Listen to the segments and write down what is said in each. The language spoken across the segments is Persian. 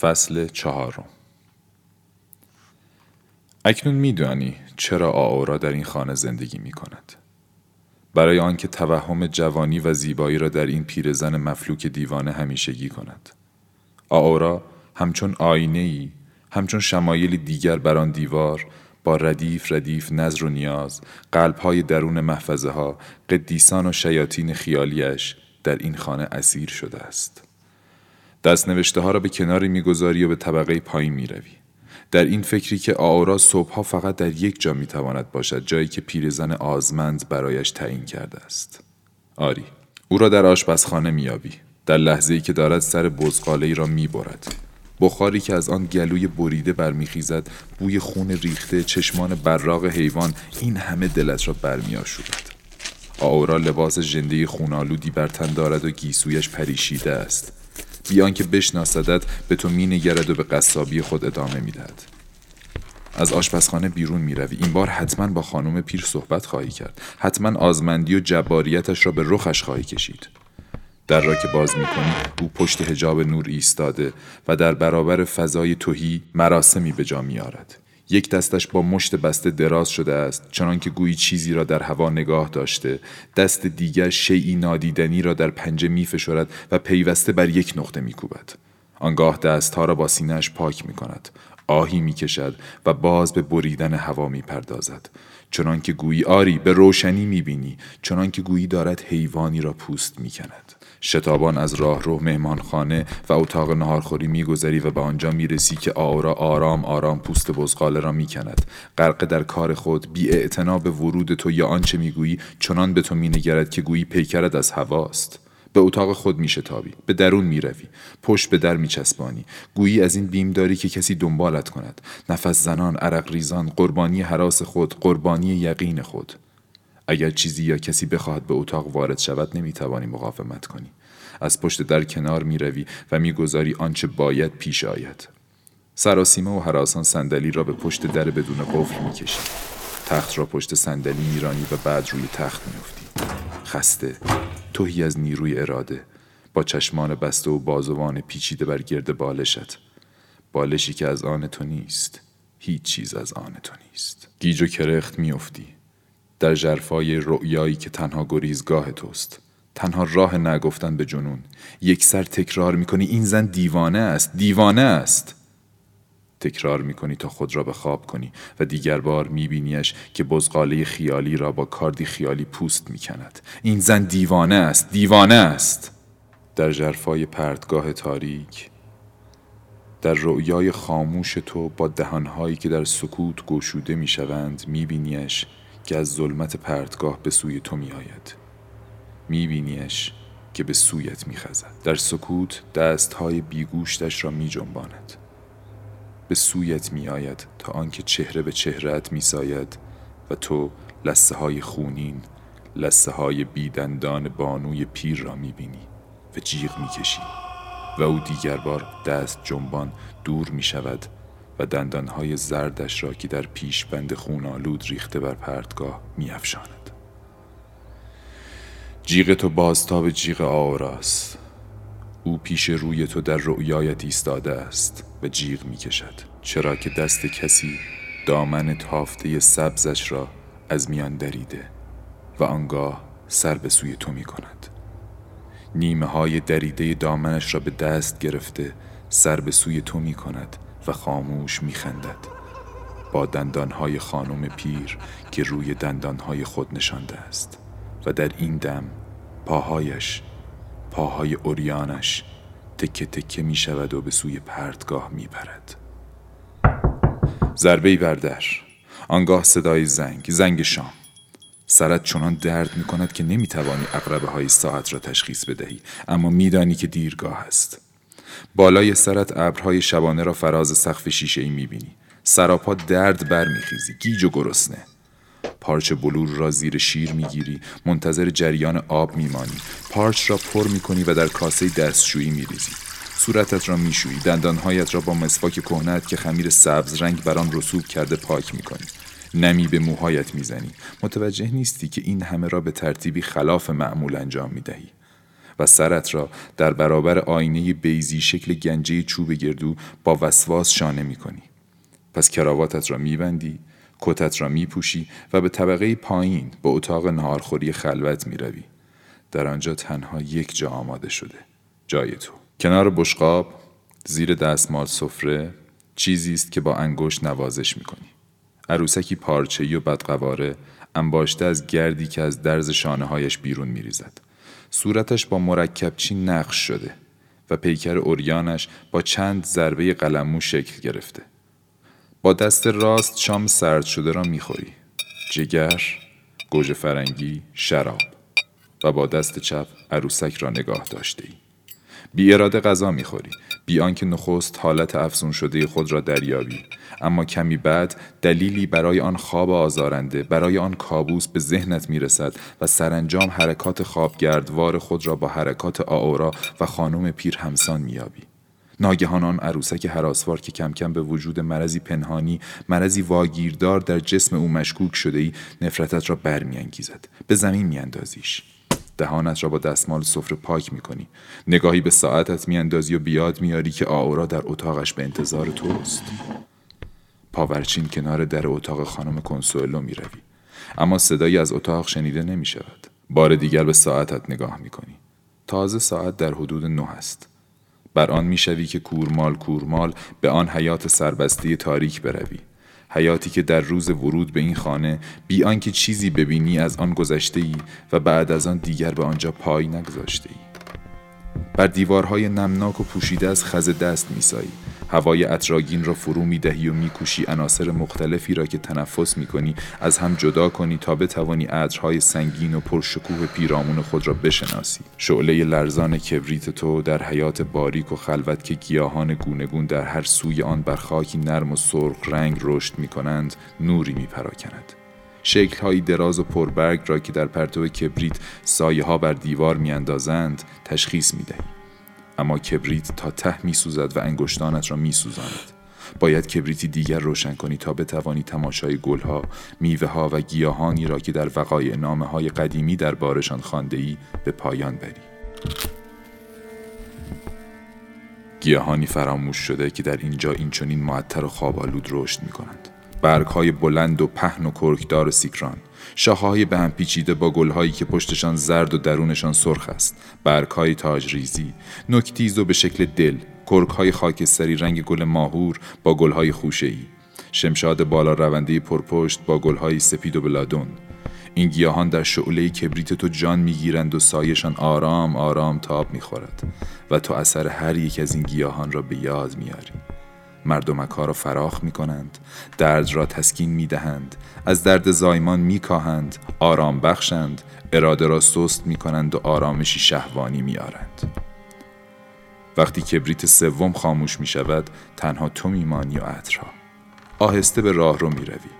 فصل چهارم اکنون میدانی چرا آورا در این خانه زندگی می کند. برای آنکه توهم جوانی و زیبایی را در این پیرزن مفلوک دیوانه همیشگی کند. آورا همچون آینه ای، همچون شمایل دیگر بر آن دیوار با ردیف ردیف نظر و نیاز، قلبهای درون محفظه ها، قدیسان و شیاطین خیالیش در این خانه اسیر شده است. دست نوشته ها را به کناری می‌گذاری و به طبقه پایین می‌روی. در این فکری که آورا صبحها فقط در یک جا می‌تواند باشد جایی که پیرزن آزمند برایش تعیین کرده است. آری او را در آشپزخانه میابی در لحظه ای که دارد سر بزغاله ای را می‌برد بخاری که از آن گلوی بریده برمیخیزد بوی خون ریخته چشمان براغ حیوان این همه دلت را برمیآشوبد آورا لباس ژنده خونالودی بر تن دارد و گیسویش پریشیده است بیان که بشناسدت به تو مینگرد و به قصابی خود ادامه می‌دهد. از آشپزخانه بیرون می‌روی. این بار حتما با خانم پیر صحبت خواهی کرد. حتما آزمندی و جباریتش را به رخش خواهی کشید. در را که باز می‌کنی او پشت هجاب نور ایستاده و در برابر فضای توهی مراسمی به جا میآرد. یک دستش با مشت بسته دراز شده است چنان که گویی چیزی را در هوا نگاه داشته دست دیگر شیعی نادیدنی را در پنجه می فشرد و پیوسته بر یک نقطه می کوبد. آنگاه دستها را با سینهش پاک می کند. آهی می کشد و باز به بریدن هوا می پردازد. چنان که گویی آری به روشنی می بینی چنان که گویی دارد حیوانی را پوست می کند. شتابان از راه رو مهمانخانه و اتاق نهارخوری میگذری و به آنجا می‌رسی که آورا آرام آرام پوست بزغاله را می‌کند. غرق در کار خود بی به ورود تو یا آنچه می‌گویی چنان به تو مینگرد که گویی پیکرد از هواست. به اتاق خود میشتابی به درون می‌روی. پشت به در میچسبانی. گویی از این بیم داری که کسی دنبالت کند. نفس زنان عرق ریزان قربانی حراس خود قربانی یقین خود. اگر چیزی یا کسی بخواهد به اتاق وارد شود نمی‌توانی مقاومت کنی. از پشت در کنار می‌روی و می‌گذاری آنچه باید پیش آید. سراسیمه و حراسان صندلی را به پشت در بدون قفل می‌کشی. تخت را پشت صندلی میرانی و بعد روی تخت میافتی. خسته توهی از نیروی اراده با چشمان بسته و بازوان پیچیده بر گرد بالشت. بالشی که از آن تو نیست هیچ چیز از آن تو نیست. گیج و کرخت میافتی. در جرفای رؤیایی که تنها گریزگاه توست. تنها راه نگفتن به جنون. یک سر تکرار می‌کنی این زن دیوانه است دیوانه است. تکرار می‌کنی تا خود را به خواب کنی و دیگر بار میبینیش که بزغاله خیالی را با کاردی خیالی پوست می‌کند. این زن دیوانه است دیوانه است. در جرفای پرتگاه تاریک در رؤیای خاموش تو با دهانهایی که در سکوت گشوده می‌شوند میبینیش که از ظلمت پرتگاه به سوی تو می آید می بینیش که به سویت می خزد. در سکوت دستهای بیگوشتش را می جنباند. به سویت می آید تا آنکه چهره به چهره‌ت می ساید و تو لثه های خونین لثه های بیدندان بانوی پیر را می بینی و جیغ می کشی و او دیگر بار دست جنبان دور می شود دندانهای زردش را که در پیش بند خونالود ریخته بر پرتگاه میافشاند. جیغ تو بازتاب جیغ آوراست او پیش روی تو در رؤیایت ایستاده است و جیغ می‌کشد چرا که دست کسی دامن تافته سبزش را از میان دریده و آنگاه سر به سوی تو می کند نیمه های دریده دامنش را به دست گرفته سر به سوی تو می کند و خاموش میخندد. با دندانهای خانم پیر که روی دندانهای خود نشانده است. و در این دم پاهایش پاهای اوریانش تکه تکه می شود و به سوی پرتگاه می پرد. ضربه بردر آنگاه صدای زنگ زنگ شام. سرت چنان درد می کند که نمی توانی اقربه های ساعت را تشخیص بدهی. اما میدانی که دیرگاه است. بالای سرت ابرهای شبانه را فراز سقف شیشه ای می‌بینی. سراپا درد برمیخیزی گیج و گرسنه. پارچ بلور را زیر شیر می‌گیری منتظر جریان آب میمانی. پارچ را پر می‌کنی و در کاسه دستشویی میریزی. صورتت را میشویی دندانهایت را با مسواک کهنت که خمیر سبز رنگ بر آن رسوب کرده پاک می‌کنی. نمی به موهایت می‌زنی. متوجه نیستی که این همه را به ترتیبی خلاف معمول انجام می‌دهی. سرت را در برابر آینه بیزی شکل گنجه چوب گردو با وسواس شانه می کنی. پس کراواتت را میبندی کتت را میپوشی و به طبقه پایین به اتاق نهارخوری خلوت می‌روی. در آنجا تنها یک جا آماده شده جای تو. کنار بشقاب زیر دستمال سفره چیزی است که با انگشت نوازش می‌کنی. عروسکی پارچه‌ای و بدقواره انباشته از گردی که از درز شانه هایش بیرون میریزد. صورتش با مرکبچی نقش شده و پیکر اوریانش با چند ضربه قلمو شکل گرفته با دست راست شام سرد شده را می‌خوری جگر گوجه فرنگی شراب و با دست چپ عروسک را نگاه داشته ای. بی اراده غذا می‌خوری. بی آنکه نخست حالت افزون شده خود را دریابی. اما کمی بعد دلیلی برای آن خواب آزارنده برای آن کابوس به ذهنت می‌رسد و سرانجام حرکات خوابگردوار خود را با حرکات آورا و خانم پیر همسان میابی ناگهان آن عروسک حراسوار که کم کم به وجود مرضی پنهانی مرضی واگیردار در جسم او مشکوک شده ای نفرتت را برمیانگیزد. به زمین میاندازیش. دهانت را با دستمال سفره پاک می‌کنی نگاهی به ساعتت میاندازی و بیاد میاری که آورا در اتاقش به انتظار توست پاورچین کنار در اتاق خانم کنسولو می‌روی اما صدایی از اتاق شنیده نمی شود. بار دیگر به ساعتت نگاه می کنی. تازه ساعت در حدود نه است. بر آن می‌شوی که کورمال کورمال به آن حیات سربسته تاریک بروی حیاتی که در روز ورود به این خانه بی آنکه چیزی ببینی از آن گذشته ای و بعد از آن دیگر به آنجا پای نگذاشته ای بر دیوارهای نمناک و پوشیده از خز دست میسایی. هوای اطراگین را فرو می دهی و میکوشی عناصر مختلفی را که تنفس می کنی از هم جدا کنی تا بتوانی عطرهای سنگین و پرشکوه پیرامون خود را بشناسی شعله لرزان کبریت تو در حیات باریک و خلوت که گیاهان گونگون در هر سوی آن بر خاکی نرم و سرخ رنگ رشد می کنند نوری می پراکند. شکلهایی دراز و پربرگ را که در پرتو کبریت سایه ها بر دیوار میاندازند تشخیص می دهی. اما کبریت تا ته می سوزد و انگشتانت را می سوزاند. باید کبریتی دیگر روشن کنی تا بتوانی تماشای گلها، میوه ها و گیاهانی را که در وقای نامه های قدیمی در بارشان خانده ای به پایان بری. گیاهانی فراموش شده که در اینجا این چنین معطر و خوابالود رشد می کنند. برگ های بلند و پهن و کرکدار سیکران. شاخه‌های به هم پیچیده با گلهایی که پشتشان زرد و درونشان سرخ است. برگهای تاج ریزی نکتیز و به شکل دل. کرکهای خاکستری رنگ گل ماهور با گلهای خوشه‌ای. شمشاد بالا رونده پرپشت با گلهای سپید و بلادون. این گیاهان در شعله کبریت تو جان می‌گیرند و سایشان آرام آرام تاب می‌خورد. و تو اثر هر یک از این گیاهان را به یاد میاری مردمک ها را فراخ می کنند درد را تسکین می دهند از درد زایمان می کاهند آرام بخشند اراده را سست می کنند و آرامشی شهوانی می آرند. وقتی کبریت سوم خاموش می شود تنها تو میمانی و عطرها آهسته به راه رو می روی.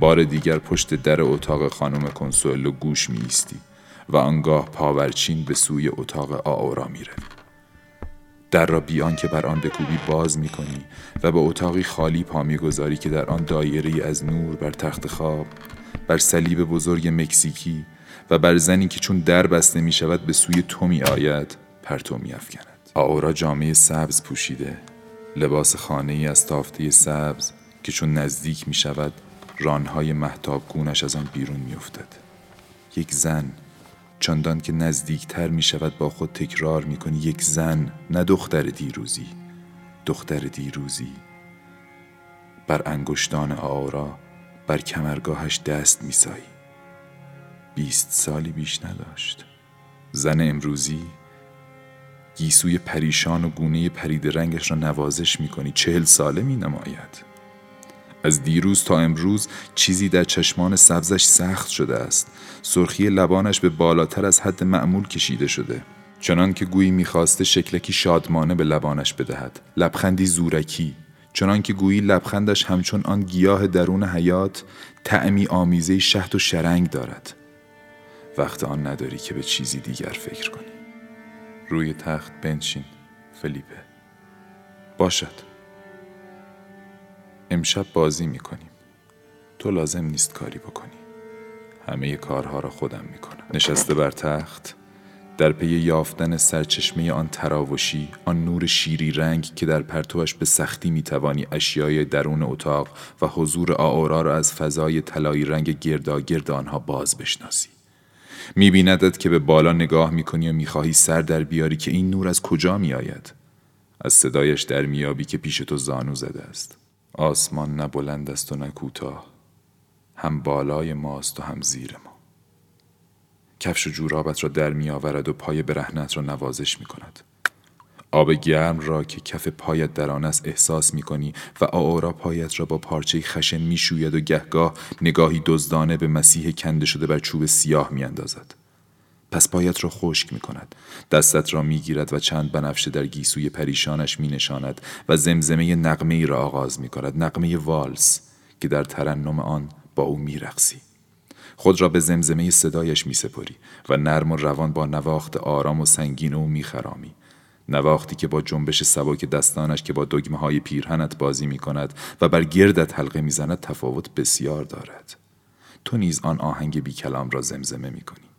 بار دیگر پشت در اتاق خانم کنسولو گوش می ایستی و آنگاه پاورچین به سوی اتاق آورا می روی. در را بیان که بر آن بکوبی باز می کنی و به اتاقی خالی پا گذاری که در آن دایره از نور بر تخت خواب بر صلیب بزرگ مکزیکی و بر زنی که چون در بسته می شود به سوی تو می آید پرتو می افکند. آورا جامعه سبز پوشیده لباس خانه ای از تافته سبز که چون نزدیک می شود رانهای محتاب گونش از آن بیرون می افتد. یک زن چندان که نزدیکتر می شود با خود تکرار می کنی یک زن نه دختر دیروزی. دختر دیروزی بر انگشتان آورا بر کمرگاهش دست می سایی بیست سالی بیش نداشت. زن امروزی گیسوی پریشان و گونه پرید رنگش را نوازش می کنی چهل ساله می نماید از دیروز تا امروز چیزی در چشمان سبزش سخت شده است. سرخی لبانش به بالاتر از حد معمول کشیده شده. چنان که گویی می‌خواسته شکلکی شادمانه به لبانش بدهد. لبخندی زورکی. چنان که گویی لبخندش همچون آن گیاه درون حیات تعمی آمیزه شهد و شرنگ دارد. وقت آن نداری که به چیزی دیگر فکر کنی. روی تخت بنشین فلیپه. باشد. امشب بازی می‌کنیم. تو لازم نیست کاری بکنی. همه کارها را خودم می‌کنم. نشسته بر تخت در پی یافتن سرچشمه آن تراوشی آن نور شیری رنگ که در پرتوش به سختی می‌توانی اشیای درون اتاق و حضور آورا را از فضای طلایی رنگ گرد آنها باز بشناسی. میبیندت که به بالا نگاه می‌کنی و می‌خواهی سر در بیاری که این نور از کجا میآید؟ از صدایش در میابی که پیش تو زانو زده است. آسمان نه بلند است و نه کوتاه هم بالای ماست و هم زیر ما کفش و جورابت را در می آورد و پای برهنت را نوازش می کند. آب گرم را که کف پایت در آن است احساس می کنی و آورا پایت را با پارچه خشن می شوید و گهگاه نگاهی دزدانه به مسیح کنده شده بر چوب سیاه می اندازد. پس پایت را خشک می کند. دستت را می گیرد و چند بنفشه در گیسوی پریشانش می نشاند و زمزمه نقمه ای را آغاز می کند. نقمه والس که در ترنم آن با او می رقصی. خود را به زمزمه صدایش می سپری و نرم و روان با نواخت آرام و سنگین او می خرامی. نواختی که با جنبش سبک دستانش که با دگمه های پیرهنت بازی می کند و بر گردت حلقه می زند تفاوت بسیار دارد. تو نیز آن آهنگ بی کلام را زمزمه می کنی.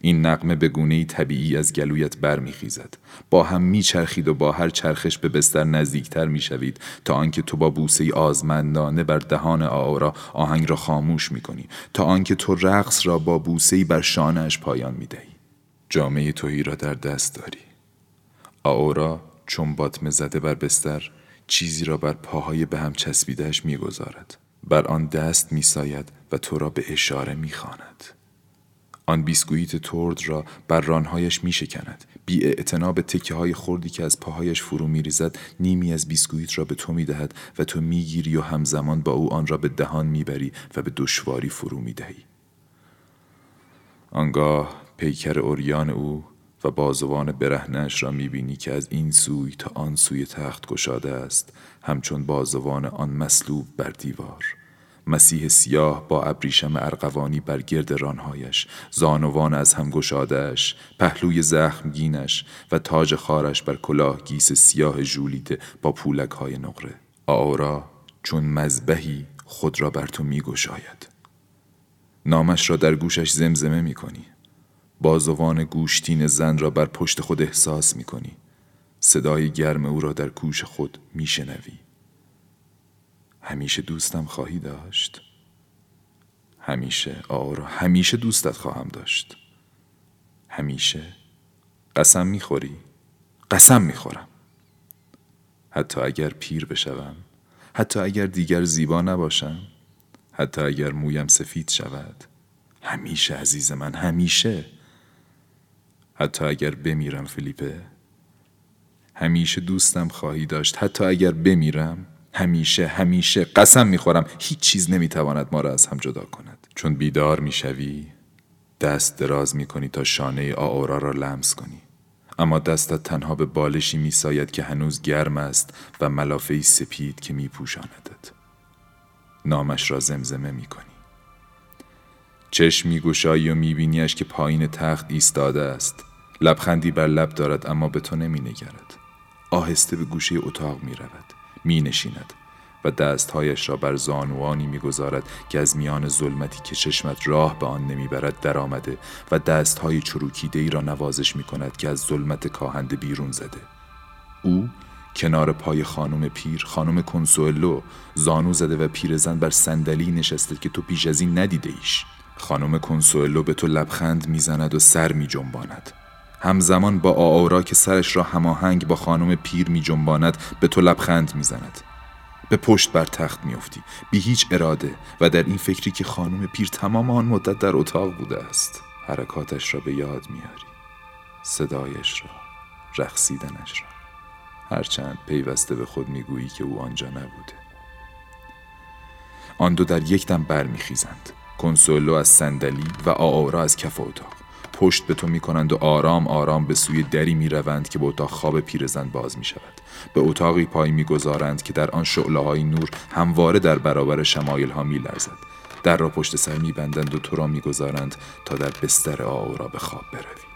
این نقمه به گونه طبیعی از گلویت برمیخیزد. با هم میچرخید و با هر چرخش به بستر نزدیکتر می‌شوید تا آنکه تو با بوسه آزمندانه بر دهان آورا آهنگ را خاموش می‌کنی تا آنکه تو رقص را با بوسه بر شانهاش پایان می‌دهی. جامعه توهی را در دست داری. آورا چون باطمه زده بر بستر چیزی را بر پاهای به هم چسبیدهش می‌گذارد. بر آن دست میساید و تو را به اشاره می‌خواند. آن بیسکویت ترد را بر رانهایش می شکند. بی به تکه های خوردی که از پاهایش فرو می ریزد نیمی از بیسکویت را به تو می دهد و تو می گیری و همزمان با او آن را به دهان می بری و به دشواری فرو می دهی. آنگاه پیکر اوریان او و بازوان برهنش را می بینی که از این سوی تا آن سوی تخت گشاده است همچون بازوان آن مسلوب بر دیوار. مسیح سیاه با ابریشم ارغوانی بر گرد رانهایش زانوان از هم گشادهش پهلوی زخمگینش و تاج خارش بر کلاه گیس سیاه ژولیده با پولک های نقره. آورا چون مذبهی خود را بر تو می گشاید نامش را در گوشش زمزمه می کنی بازوان گوشتین زن را بر پشت خود احساس می کنی صدای گرم او را در گوش خود می شنوی همیشه دوستم خواهی داشت؟ همیشه آرا همیشه دوستت خواهم داشت. همیشه قسم می‌خوری؟ قسم می‌خورم. حتی اگر پیر بشوم حتی اگر دیگر زیبا نباشم حتی اگر مویم سفید شود همیشه عزیز من همیشه. حتی اگر بمیرم فلیپه همیشه دوستم خواهی داشت حتی اگر بمیرم همیشه همیشه قسم می‌خورم. هیچ چیز نمی‌تواند ما را از هم جدا کند. چون بیدار می‌شوی دست دراز می‌کنی تا شانه آورا را لمس کنی. اما دستت تنها به بالشی میساید که هنوز گرم است و ملافه سپید که میپوشاندت. نامش را زمزمه می‌کنی. چشم میگوشایی و میبینیش که پایین تخت ایستاده است. لبخندی بر لب دارد اما به تو نمینگرد آهسته به گوشه اتاق می‌رود می نشیند و دستهایش را بر زانوانی می‌گذارد که از میان ظلمتی که چشمت راه به آن نمی‌برد درآمده و دستهای چروکیده ای را نوازش می کند که از ظلمت کاهنده بیرون زده. او کنار پای خانم پیر خانم کنسولو زانو زده و پیرزن بر صندلی نشسته که تو پیش از این ندیده ایش خانم کنسولو به تو لبخند می‌زند و سر می جنباند همزمان با آورا که سرش را هماهنگ با خانم پیر می جنباند به تو لبخند می زند. به پشت بر تخت میافتی بی هیچ اراده و در این فکری که خانم پیر تمام آن مدت در اتاق بوده است حرکاتش را به یاد میاری صدایش را رقصیدنش را. هرچند پیوسته به خود می‌گویی که او آنجا نبوده. آن دو در یک دم برمیخیزند کنسولو از صندلی و آورا از کف اتاق. پشت به تو می کنند و آرام آرام به سوی دری می روند که به اتاق خواب پیرزن باز می شود. به اتاقی پای می گذارند که در آن شعله های نور همواره در برابر شمایل ها می لرزد. در را پشت سر می بندند و تو را می گذارند تا در بستر آورا به خواب بروی.